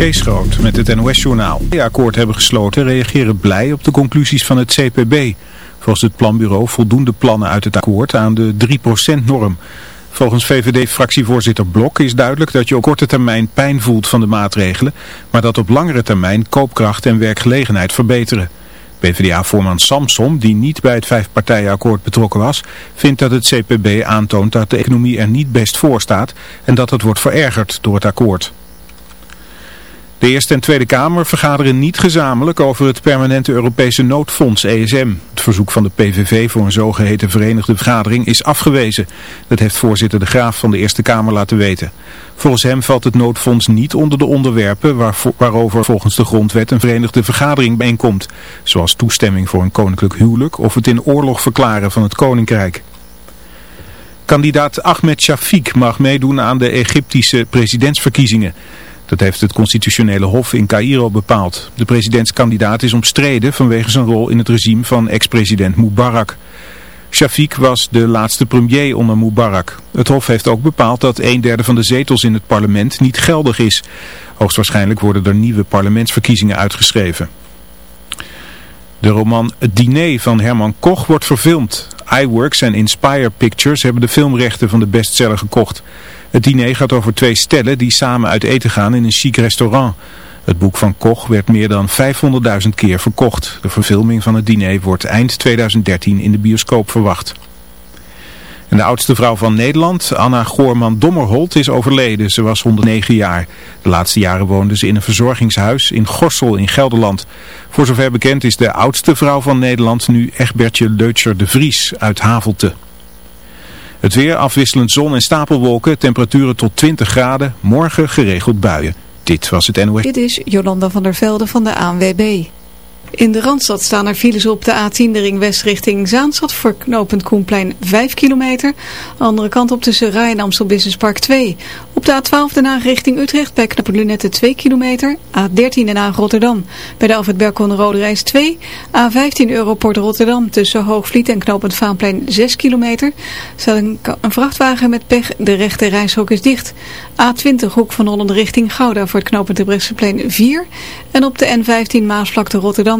Kees Groot met het NOS-journaal. Het akkoord hebben gesloten reageren blij op de conclusies van het CPB. Volgens het planbureau voldoen de plannen uit het akkoord aan de 3%-norm. Volgens VVD-fractievoorzitter Blok is duidelijk dat je op korte termijn pijn voelt van de maatregelen, maar dat op langere termijn koopkracht en werkgelegenheid verbeteren. PvdA-voorman Samsom, die niet bij het vijfpartijenakkoord betrokken was, vindt dat het CPB aantoont dat de economie er niet best voor staat en dat het wordt verergerd door het akkoord. De Eerste en Tweede Kamer vergaderen niet gezamenlijk over het permanente Europese noodfonds ESM. Het verzoek van de PVV voor een zogeheten verenigde vergadering is afgewezen. Dat heeft voorzitter De Graaf van de Eerste Kamer laten weten. Volgens hem valt het noodfonds niet onder de onderwerpen waarover volgens de grondwet een verenigde vergadering bijeenkomt. Zoals toestemming voor een koninklijk huwelijk of het in oorlog verklaren van het koninkrijk. Kandidaat Ahmed Shafiq mag meedoen aan de Egyptische presidentsverkiezingen. Dat heeft het constitutionele hof in Cairo bepaald. De presidentskandidaat is omstreden vanwege zijn rol in het regime van ex-president Mubarak. Shafiq was de laatste premier onder Mubarak. Het hof heeft ook bepaald dat een derde van de zetels in het parlement niet geldig is. Hoogstwaarschijnlijk worden er nieuwe parlementsverkiezingen uitgeschreven. De roman Het Diner van Herman Koch wordt verfilmd. iWorks en Inspire Pictures hebben de filmrechten van de bestseller gekocht. Het diner gaat over twee stellen die samen uit eten gaan in een chic restaurant. Het boek van Koch werd meer dan 500.000 keer verkocht. De verfilming van het diner wordt eind 2013 in de bioscoop verwacht. En de oudste vrouw van Nederland, Anna Goorman-Dommerholt, is overleden. Ze was 109 jaar. De laatste jaren woonde ze in een verzorgingshuis in Gorsel in Gelderland. Voor zover bekend is de oudste vrouw van Nederland nu Egbertje Leutscher de Vries uit Havelte. Het weer afwisselend zon en stapelwolken, temperaturen tot 20 graden, morgen geregeld buien. Dit was het NOS. Dit is Jolanda van der Velde van de ANWB. In de Randstad staan er files op de A10 de ring west richting Zaanstad voor knooppunt Koenplein 5 kilometer. Andere kant op tussen Rai en Amstel Business Park 2. Op de A12 daarna richting Utrecht bij knooppunt Lunette 2 kilometer. A13 daarna Rotterdam bij de Alfred Berkon Rode Reis 2. A15 Europort Rotterdam tussen Hoogvliet en knooppunt Vaanplein 6 kilometer. Staat een, vrachtwagen met pech, de rechte reishok is dicht. A20 Hoek van Holland richting Gouda voor het knooppunt de Bresseplein 4. En op de N15 Maasvlakte Rotterdam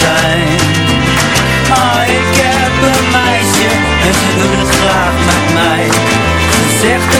zijn. Maar ik heb een meisje en ze doet het graag met mij. Ze zegt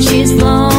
she's lonely.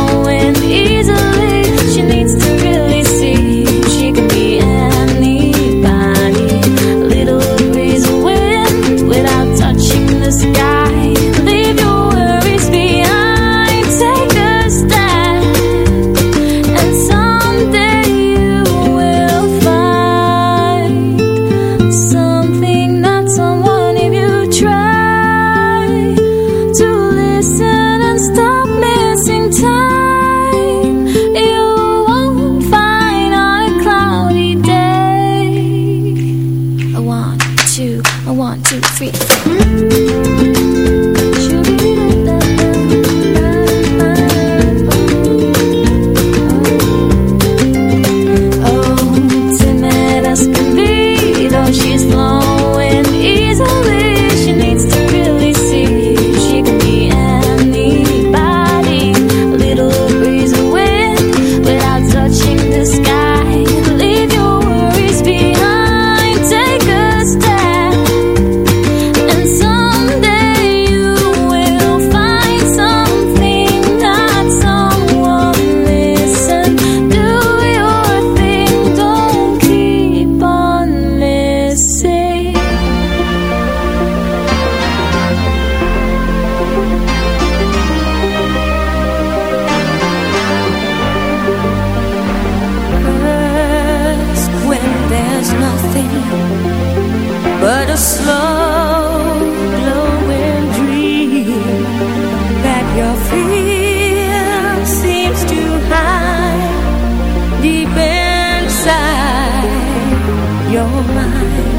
Your mind.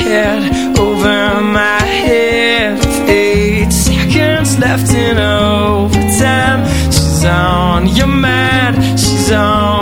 head over my head. Eight seconds left in overtime. She's on your mind, she's on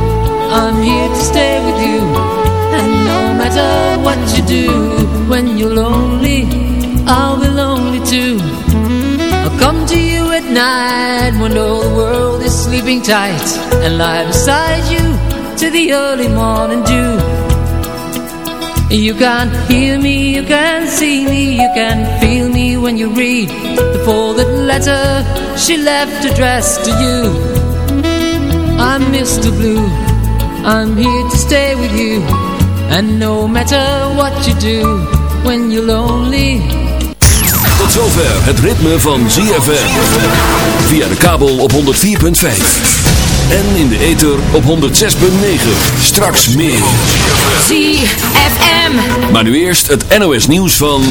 I'm here to stay with you. And no matter what you do When you're lonely I'll be lonely too. I'll come to you at night When all the world is sleeping tight And lie beside you To the early morning dew. You can hear me, you can see me You can feel me when you read The folded letter She left addressed to you. I'm Mr. Blue I'm here to stay with you. And no matter what you do When you're lonely. Tot zover het ritme van ZFM Via de kabel op 104.5 En in de ether op 106.9 Straks meer. ZFM. Maar nu eerst het NOS nieuws van